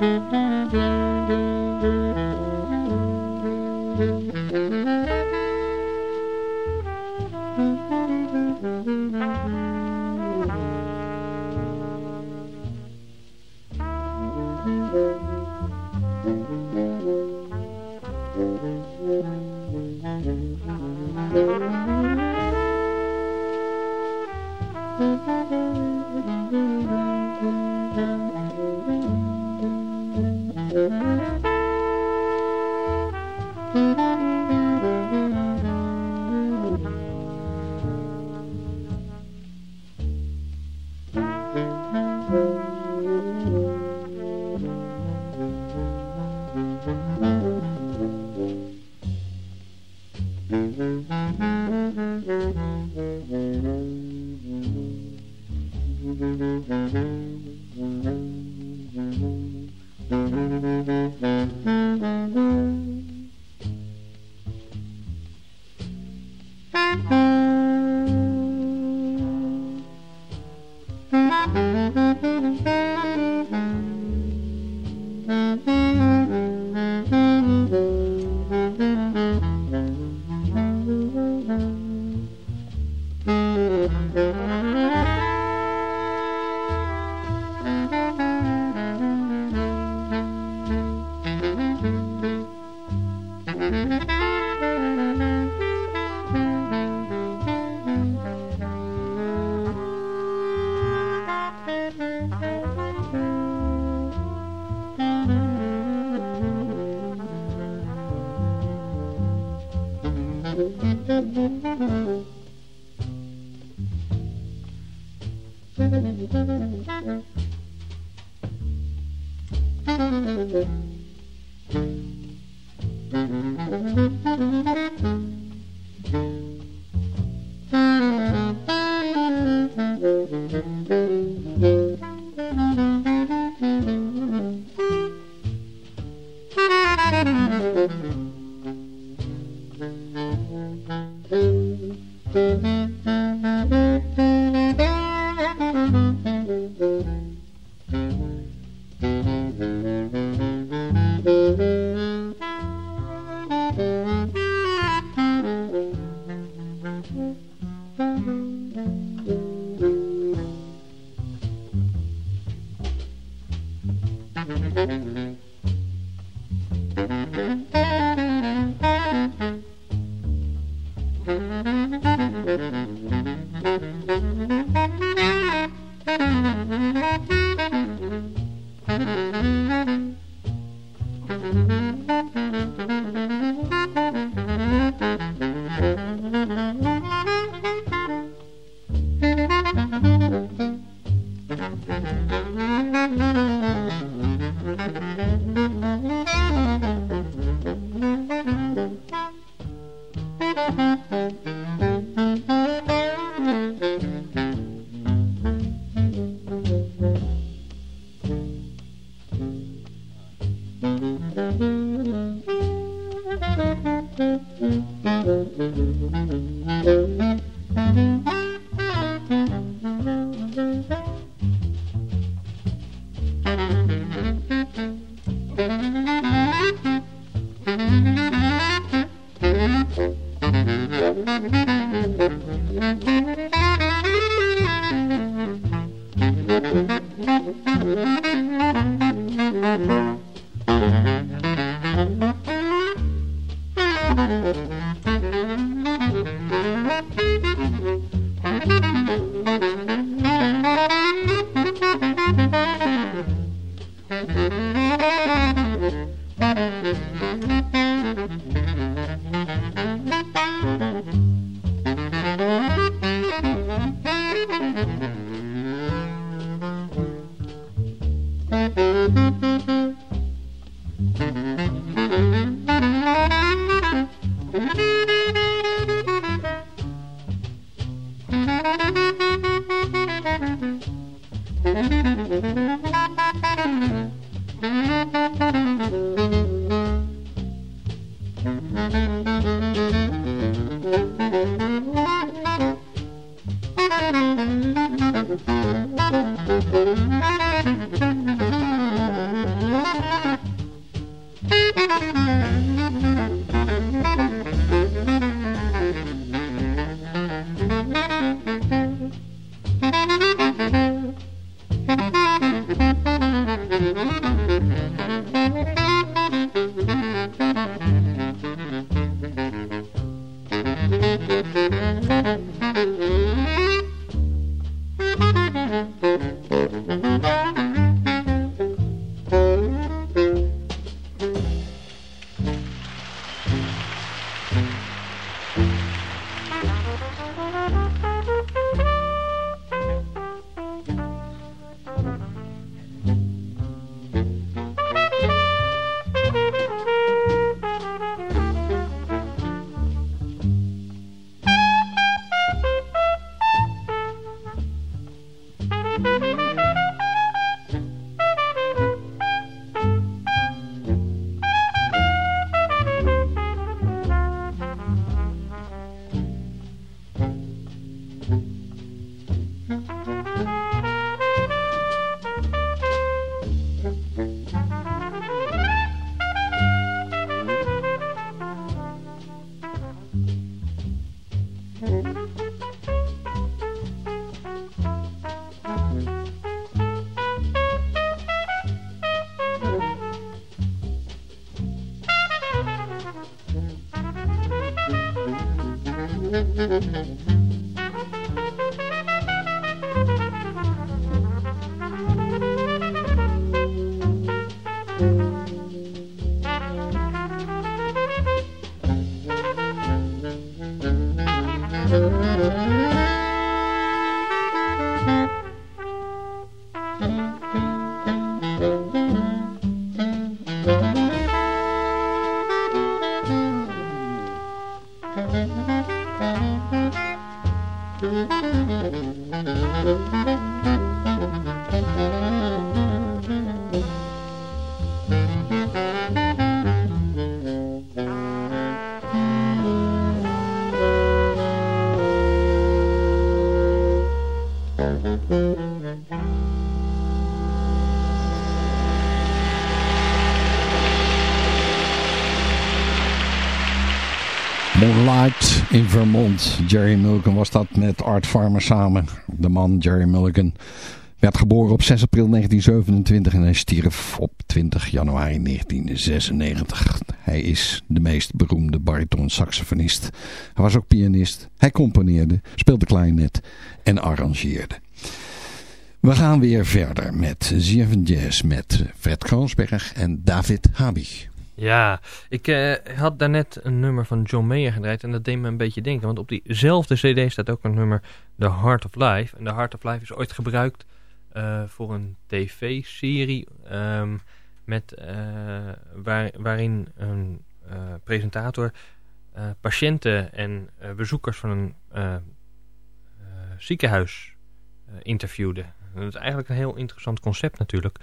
Thank you. Thank you. In Vermont. Jerry Mulligan was dat met Art Farmer samen. De man Jerry Mulligan werd geboren op 6 april 1927 en hij stierf op 20 januari 1996. Hij is de meest beroemde bariton-saxofonist. Hij was ook pianist. Hij componeerde, speelde klarinet en arrangeerde. We gaan weer verder met ZFN Jazz met Fred Kroonsberg en David Habig. Ja, ik uh, had daarnet een nummer van John Mayer gedraaid en dat deed me een beetje denken. Want op diezelfde cd staat ook een nummer, The Heart of Life. En The Heart of Life is ooit gebruikt uh, voor een tv-serie um, met, waar, waarin een presentator patiënten en bezoekers van een ziekenhuis interviewde. Dat is eigenlijk een heel interessant concept natuurlijk.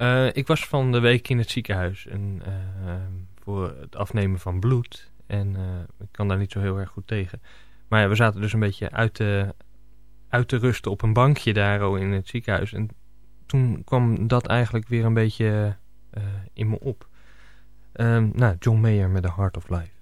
Uh, ik was van de week in het ziekenhuis en, uh, voor het afnemen van bloed. En uh, ik kan daar niet zo heel erg goed tegen. Maar ja, we zaten dus een beetje uit te, uit te rusten op een bankje daar in het ziekenhuis. En toen kwam dat eigenlijk weer een beetje in me op. Um, nou, John Mayer met The Heart of Life.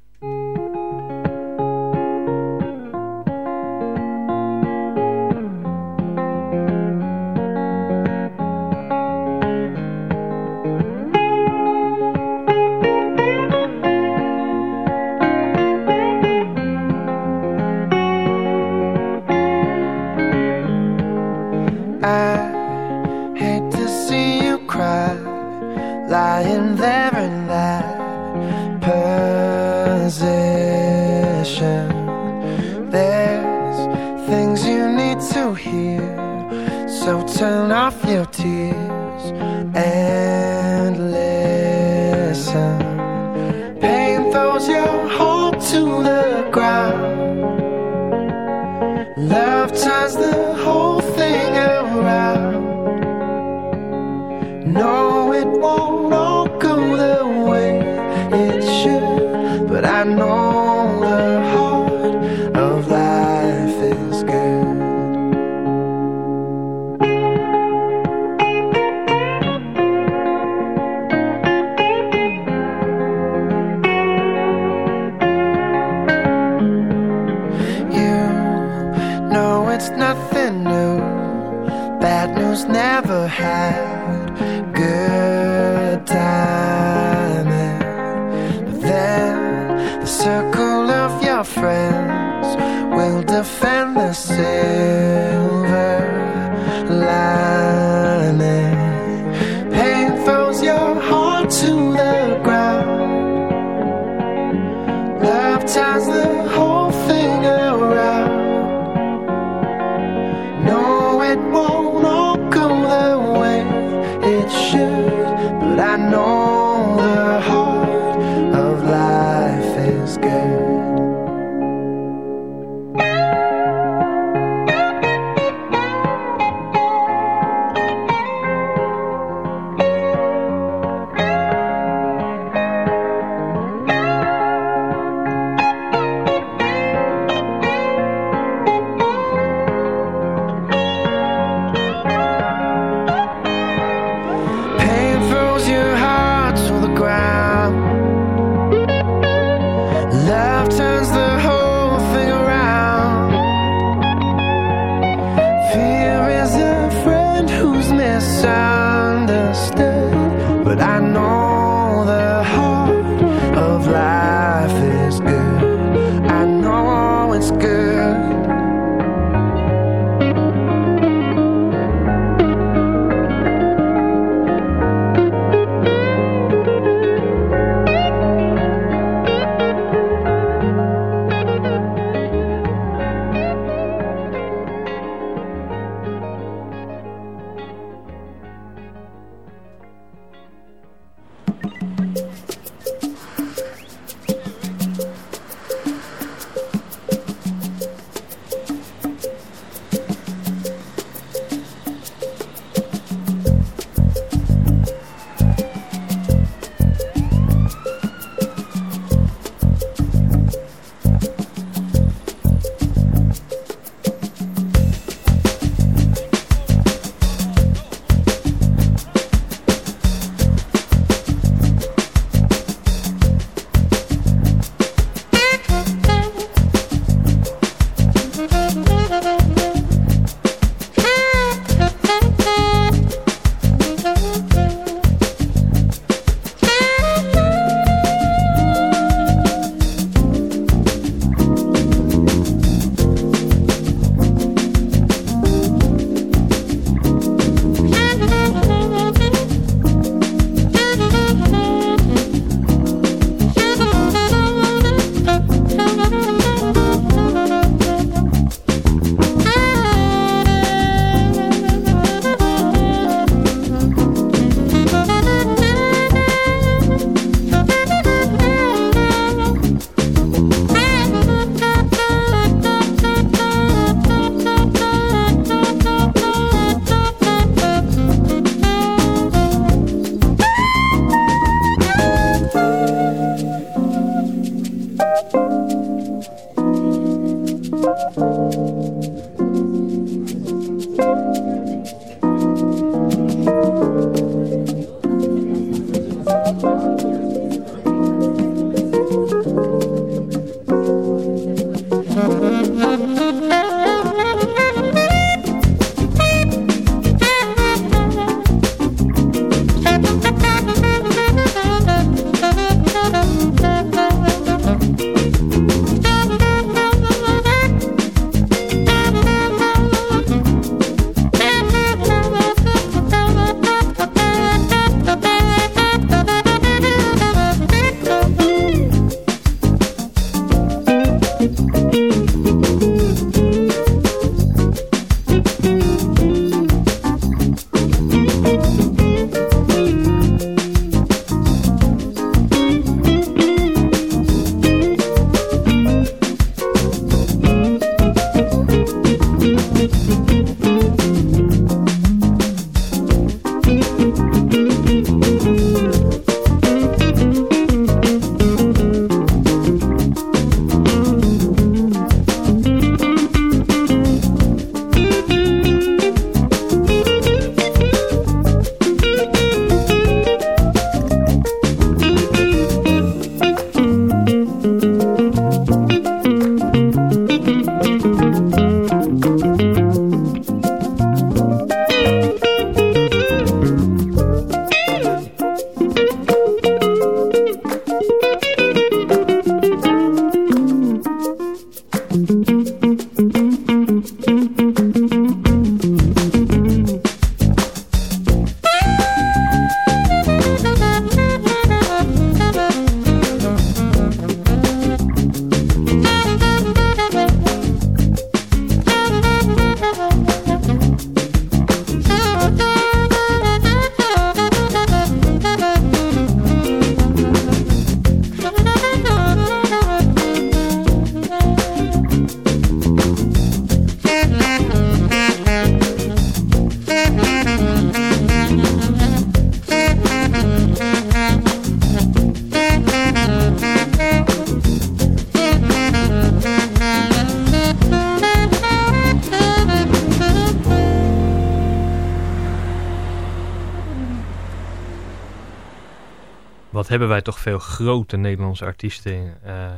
Hebben wij toch veel grote Nederlandse artiesten uh,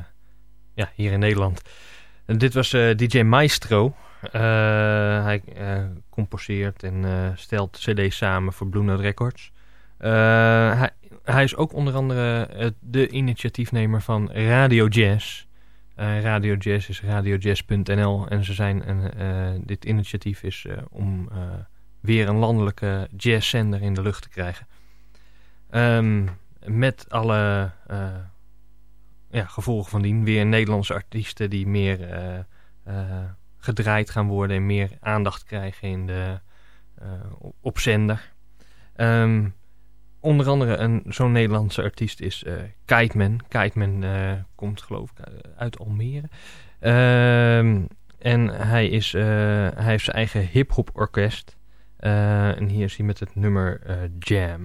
ja, hier in Nederland. En dit was uh, DJ Maestro. hij composeert en stelt cd's samen voor Blue Note Records. hij, hij is ook onder andere de initiatiefnemer van Radio Jazz... Radio Jazz is radiojazz.nl en ze zijn uh, dit initiatief is om weer een landelijke jazzzender in de lucht te krijgen. Um, met alle ja, gevolgen van dien. Weer Nederlandse artiesten die meer gedraaid gaan worden en meer aandacht krijgen in de, op zender. Um, onder andere een zo'n Nederlandse artiest is uh, Kiteman. Komt geloof ik uit Almere. Uh, en hij, is, hij heeft zijn eigen hip-hop orkest. en hier is hij met het nummer Jam.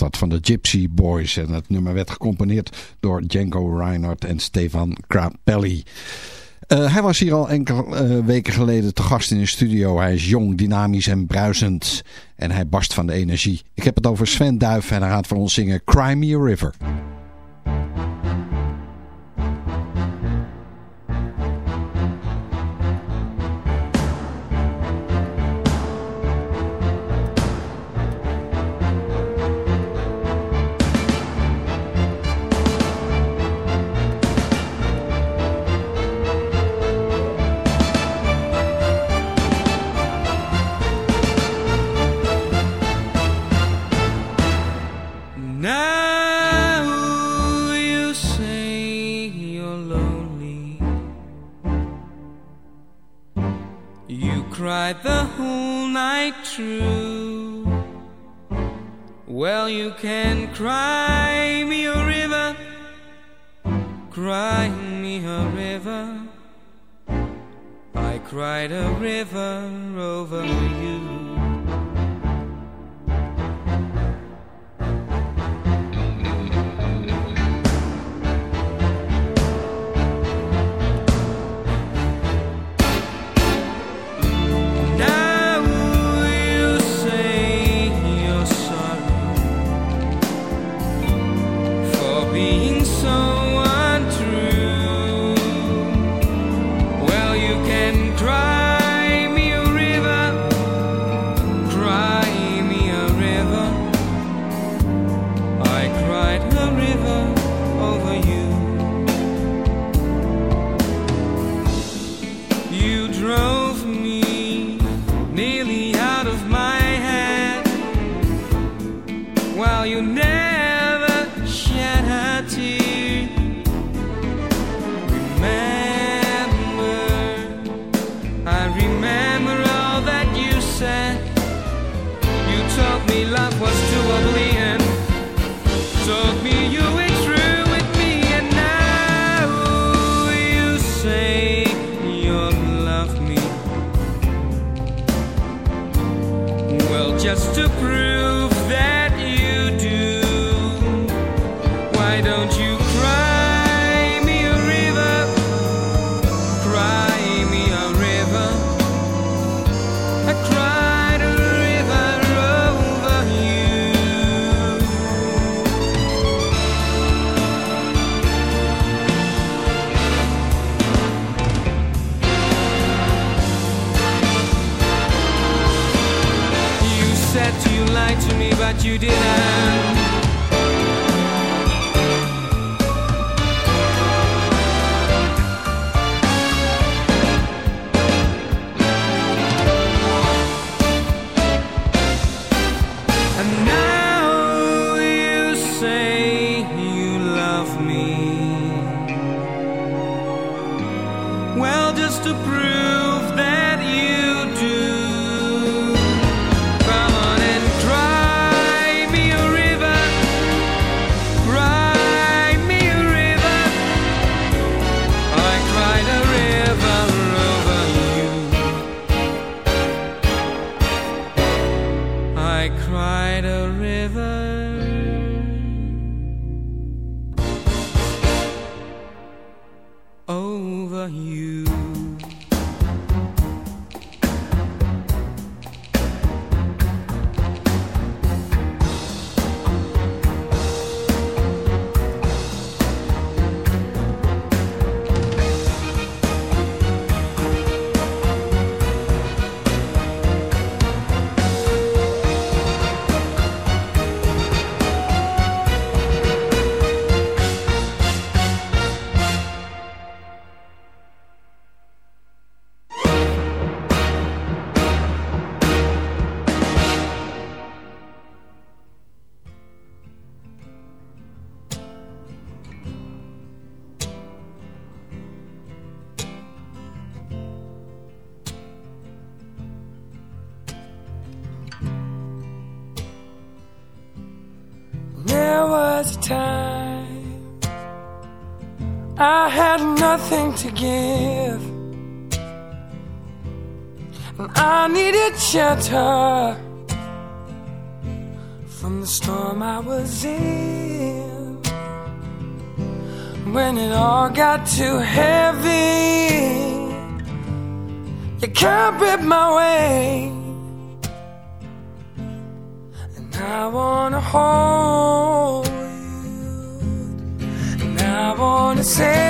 Was dat van de Gypsy Boys. En het nummer werd gecomponeerd door Django Reinhardt en Stefan Grappelli. Uh, hij was hier al enkele uh, weken geleden te gast in de studio. Hij is jong, dynamisch en bruisend. En hij barst van de energie. Ik heb het over Sven Duif en hij gaat voor ons zingen Cry Me a River. to prove Give. And I needed shelter from the storm I was in. When it all got too heavy, you can't rip my way. And I wanna hold you, and I wanna say.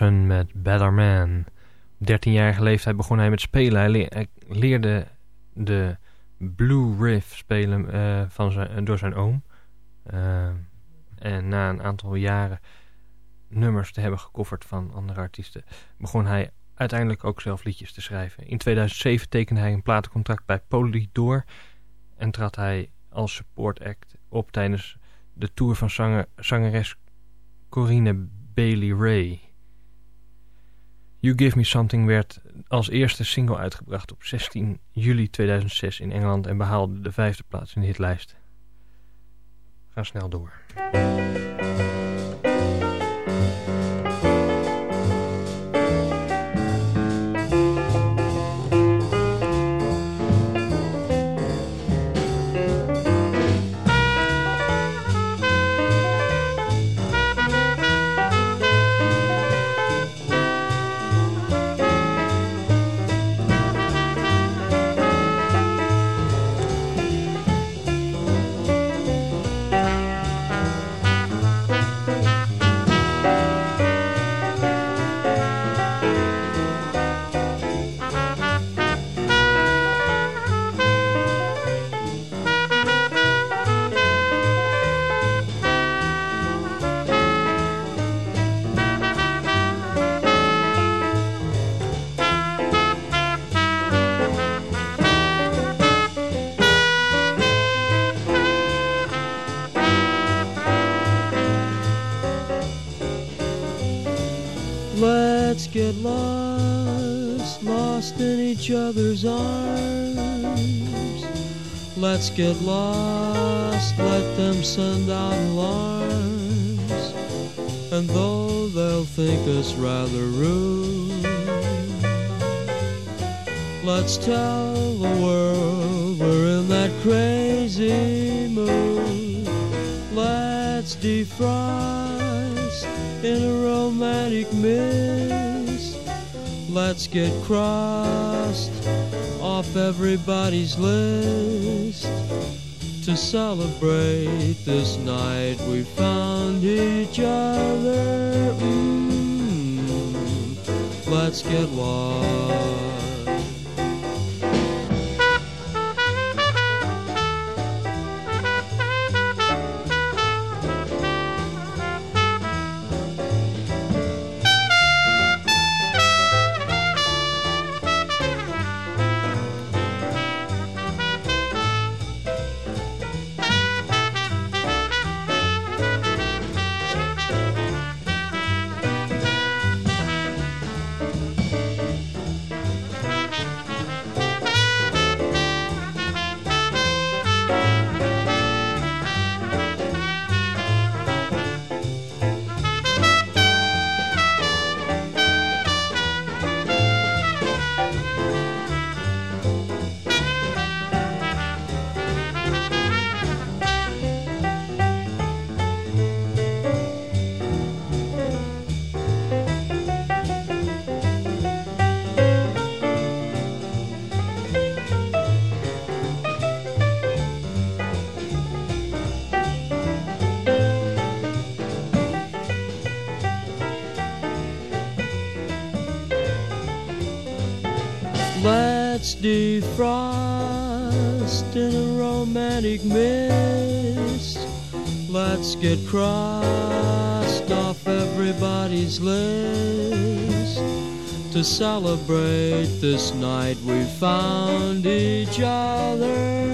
Met Better Man. Op 13-jarige leeftijd begon hij met spelen. Hij, le hij leerde de Blue Riff spelen uh, van zijn, door zijn oom. Uh, en na een aantal jaren nummers te hebben gecoverd van andere artiesten, begon hij uiteindelijk ook zelf liedjes te schrijven. In 2007 tekende hij een platencontract bij Polydor en trad hij als support act op tijdens de tour van zanger, zangeres Corine Bailey Ray. You Give Me Something werd als eerste single uitgebracht op 16 juli 2006 in Engeland en behaalde de vijfde plaats in de hitlijst. Gaan snel door. Get lost, lost in each other's arms. Let's get lost, let them send out alarms. And though they'll think us rather rude, let's tell the world we're in that crazy Let's get crossed off everybody's list to celebrate this night we found each other. Mm, let's get lost. Defrost in a romantic mist. Let's get crossed off everybody's list to celebrate this night we found each other.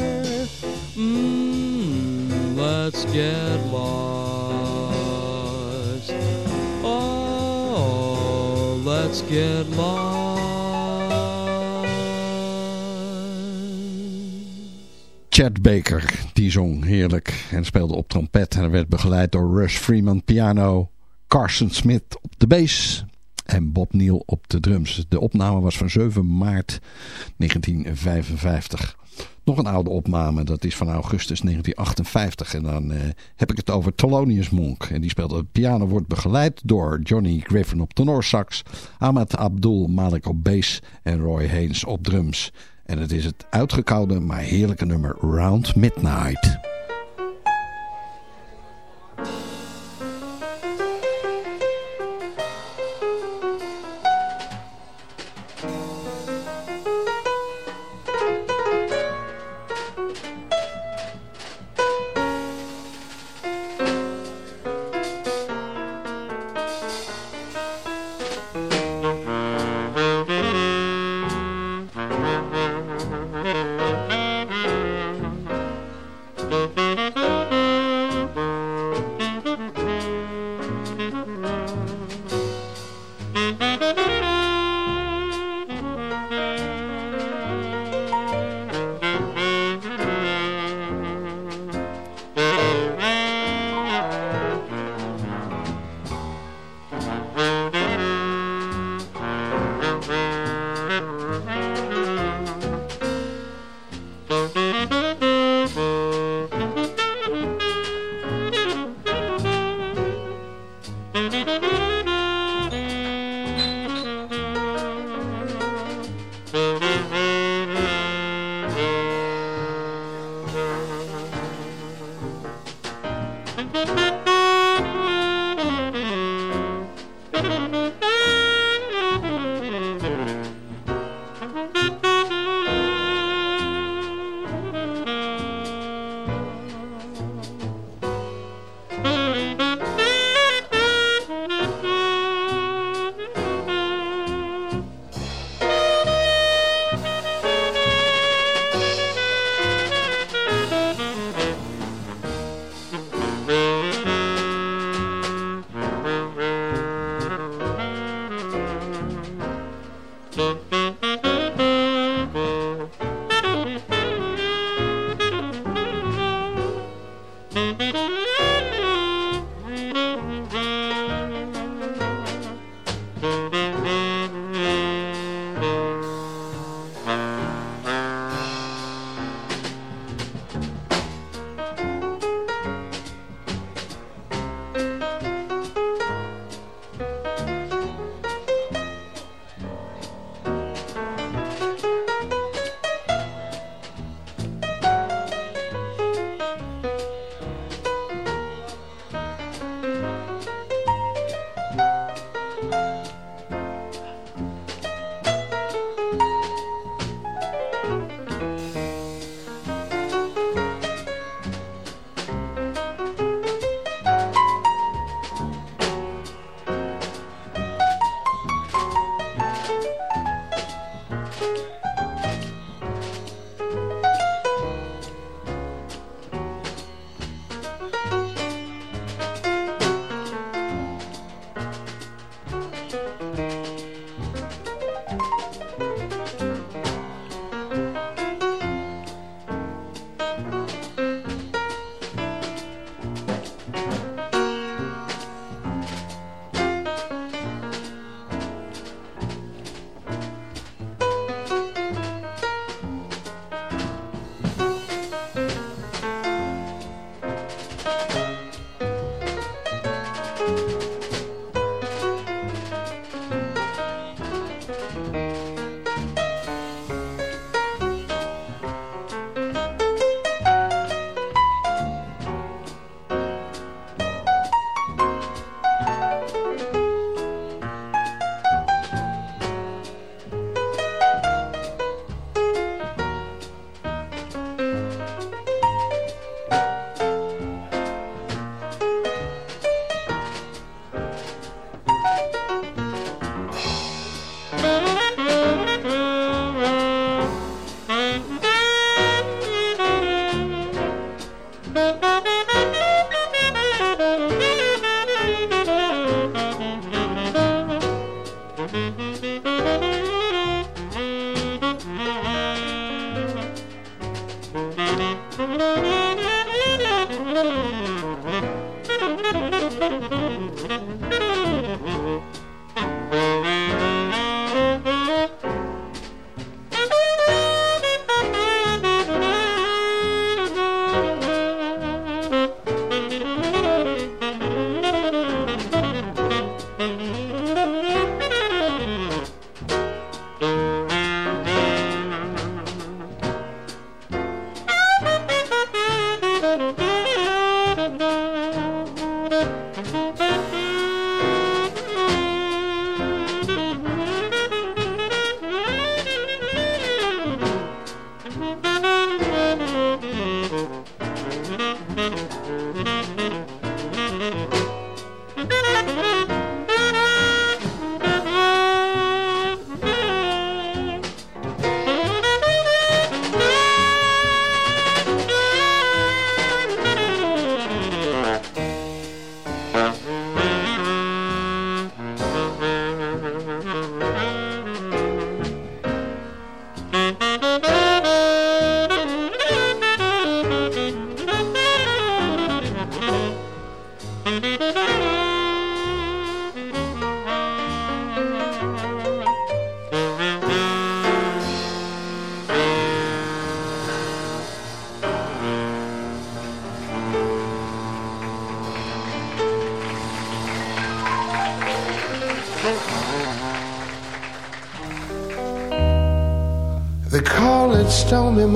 Mm, let's get lost. Oh, let's get lost. Baker, die zong heerlijk en speelde op trompet. En werd begeleid door Russ Freeman piano, Carson Smith op de bass en Bob Neal op de drums. De opname was van 7 maart 1955. Nog een oude opname, dat is van augustus 1958. En dan eh, heb ik het over Thelonious Monk. En die speelde piano, wordt begeleid door Johnny Griffin op tenorsax... Ahmad Abdul Malik op bass en Roy Haynes op drums... En het is het uitgekoude, maar heerlijke nummer Round Midnight.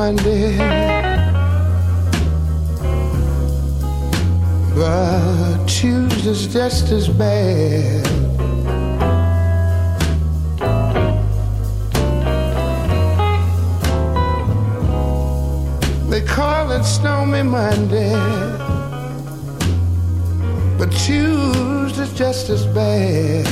Monday. But Tuesday's just as bad. They call it Stormy Monday. But Tuesday's just as bad.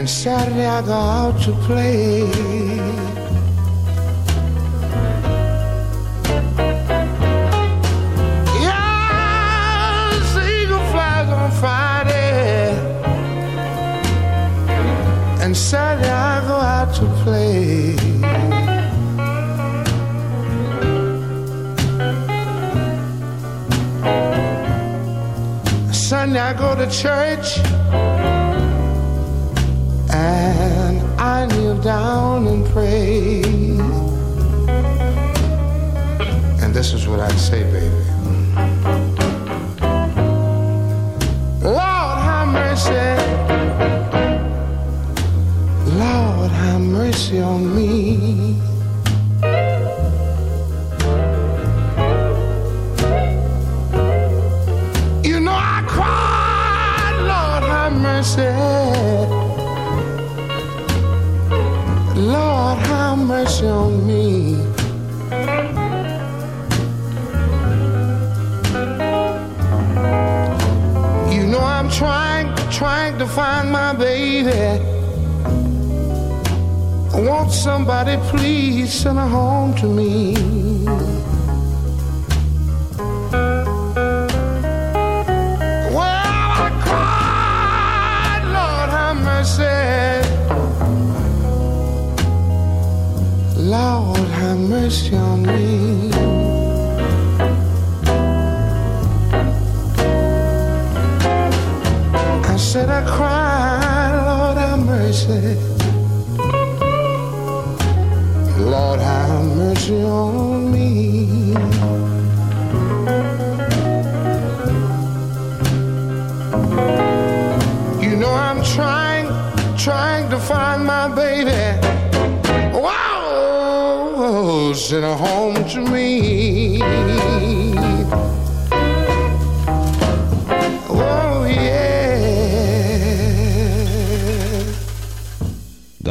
And Saturday I go out to play. Eagle flies on Friday, and Saturday I go out to play. Sunday I go to church down and pray. And this is what I say, baby. Lord, have mercy. Lord, have mercy on me. Won't somebody please send her home to me? Well, I cried, Lord, have mercy. Lord, have mercy on me. You know I'm trying, trying to find my baby. Wow, her home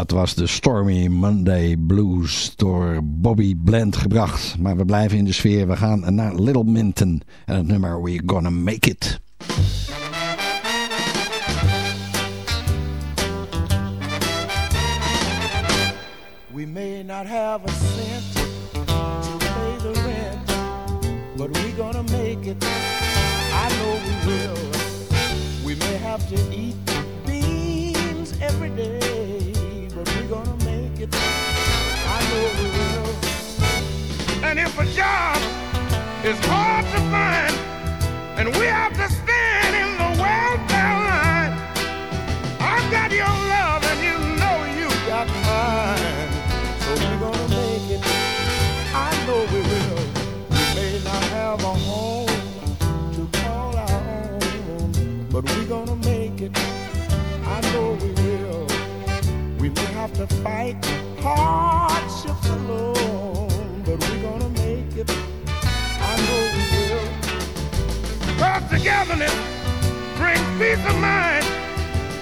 Dat was de Stormy Monday Blues door Bobby Blend gebracht. Maar we blijven in de sfeer. We gaan naar Little Minton en het nummer We're Gonna Make It. We may not have a cent to pay the rent, but we're gonna make it. I know we will. We may have to eat job is hard to find, and we have to stand in the welfare line. I've got your love, and you know you got mine. So we're gonna make it. I know we will. We may not have a home to call our own, but we're gonna make it. I know we will. We may have to fight hardships alone. Cause togetherness brings peace of mind.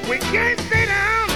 We can't stay down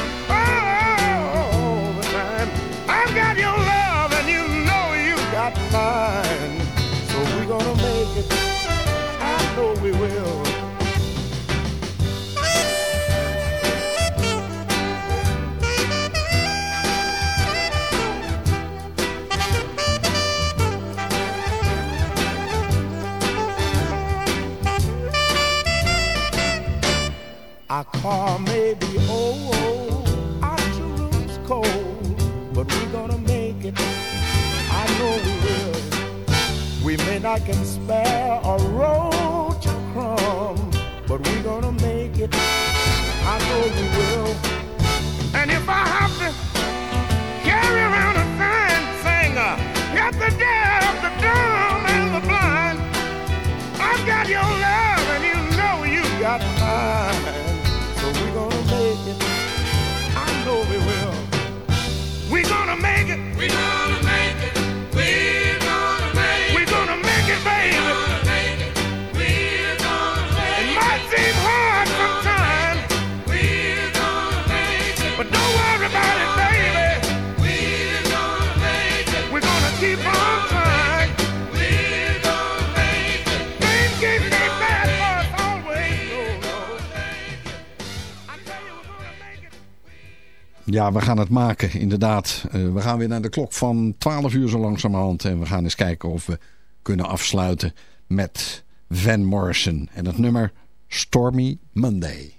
Ja, we gaan het maken, inderdaad. Eh, we gaan weer naar de klok van 12 uur zo langzamerhand. En we gaan eens kijken of we kunnen afsluiten met Van Morrison. En het nummer Stormy Monday.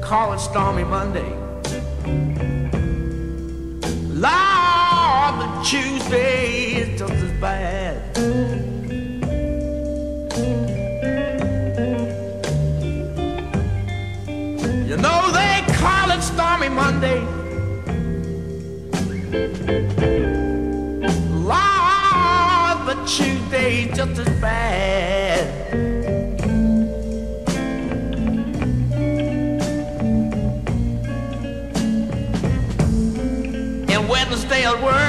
call it Stormy Monday. Tuesday is just as bad. You know they call it Stormy Monday. Lord, the Tuesday is just as bad. and Wednesday is worse.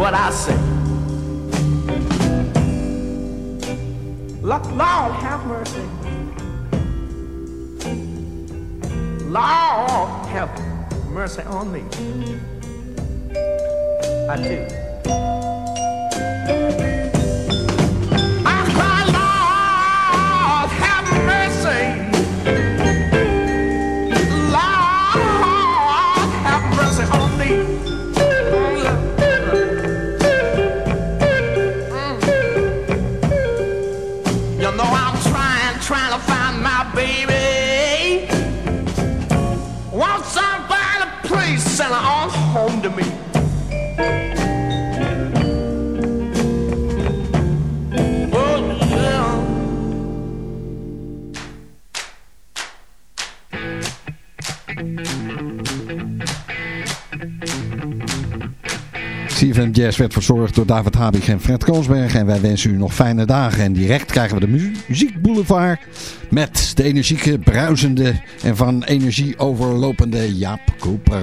What I say. Lord, have mercy. Lord, have mercy on me. I do. I cry, Lord, have mercy. Lord, have mercy on me. Jazz werd verzorgd door David Habig en Fred Koonsberg. En wij wensen u nog fijne dagen. En direct krijgen we de Mu- Muziek Boulevard met de energieke, bruisende en van energie overlopende Jaap Koper.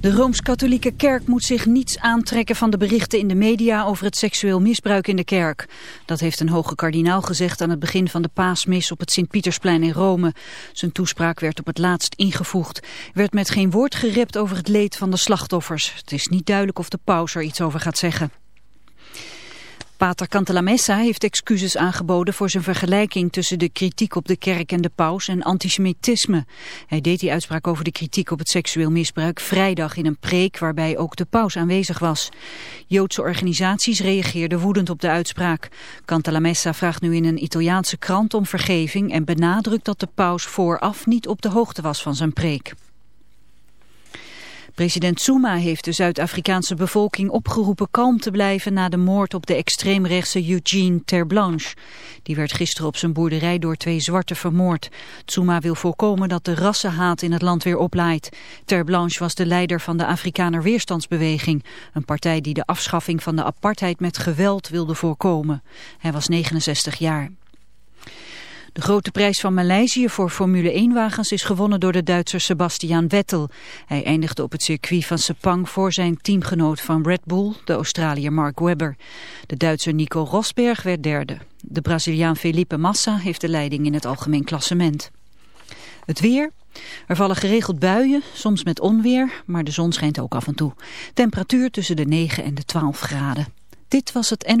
De Rooms-Katholieke Kerk moet zich niets aantrekken van de berichten in de media over het seksueel misbruik in de kerk. Dat heeft een hoge kardinaal gezegd aan het begin van de paasmis op het Sint-Pietersplein in Rome. Zijn toespraak werd op het laatst ingevoegd. Er werd met geen woord gerept over het leed van de slachtoffers. Het is niet duidelijk of de paus er iets over gaat zeggen. Pater Cantalamessa heeft excuses aangeboden voor zijn vergelijking tussen de kritiek op de kerk en de paus en antisemitisme. Hij deed die uitspraak over de kritiek op het seksueel misbruik vrijdag in een preek waarbij ook de paus aanwezig was. Joodse organisaties reageerden woedend op de uitspraak. Cantalamessa vraagt nu in een Italiaanse krant om vergeving en benadrukt dat de paus vooraf niet op de hoogte was van zijn preek. President Zuma heeft de Zuid-Afrikaanse bevolking opgeroepen kalm te blijven na de moord op de extreemrechtse Eugene Terblanche. Die werd gisteren op zijn boerderij door twee zwarten vermoord. Zuma wil voorkomen dat de rassenhaat in het land weer oplaait. Terblanche was de leider van de Afrikaner Weerstandsbeweging, een partij die de afschaffing van de apartheid met geweld wilde voorkomen. Hij was 69 jaar. De grote prijs van Maleisië voor Formule 1-wagens is gewonnen door de Duitser Sebastian Vettel. Hij eindigde op het circuit van Sepang voor zijn teamgenoot van Red Bull, de Australiër Mark Webber. De Duitser Nico Rosberg werd derde. De Braziliaan Felipe Massa heeft de leiding in het algemeen klassement. Het weer. Er vallen geregeld buien, soms met onweer, maar de zon schijnt ook af en toe. Temperatuur tussen de 9 en de 12 graden. Dit was het en...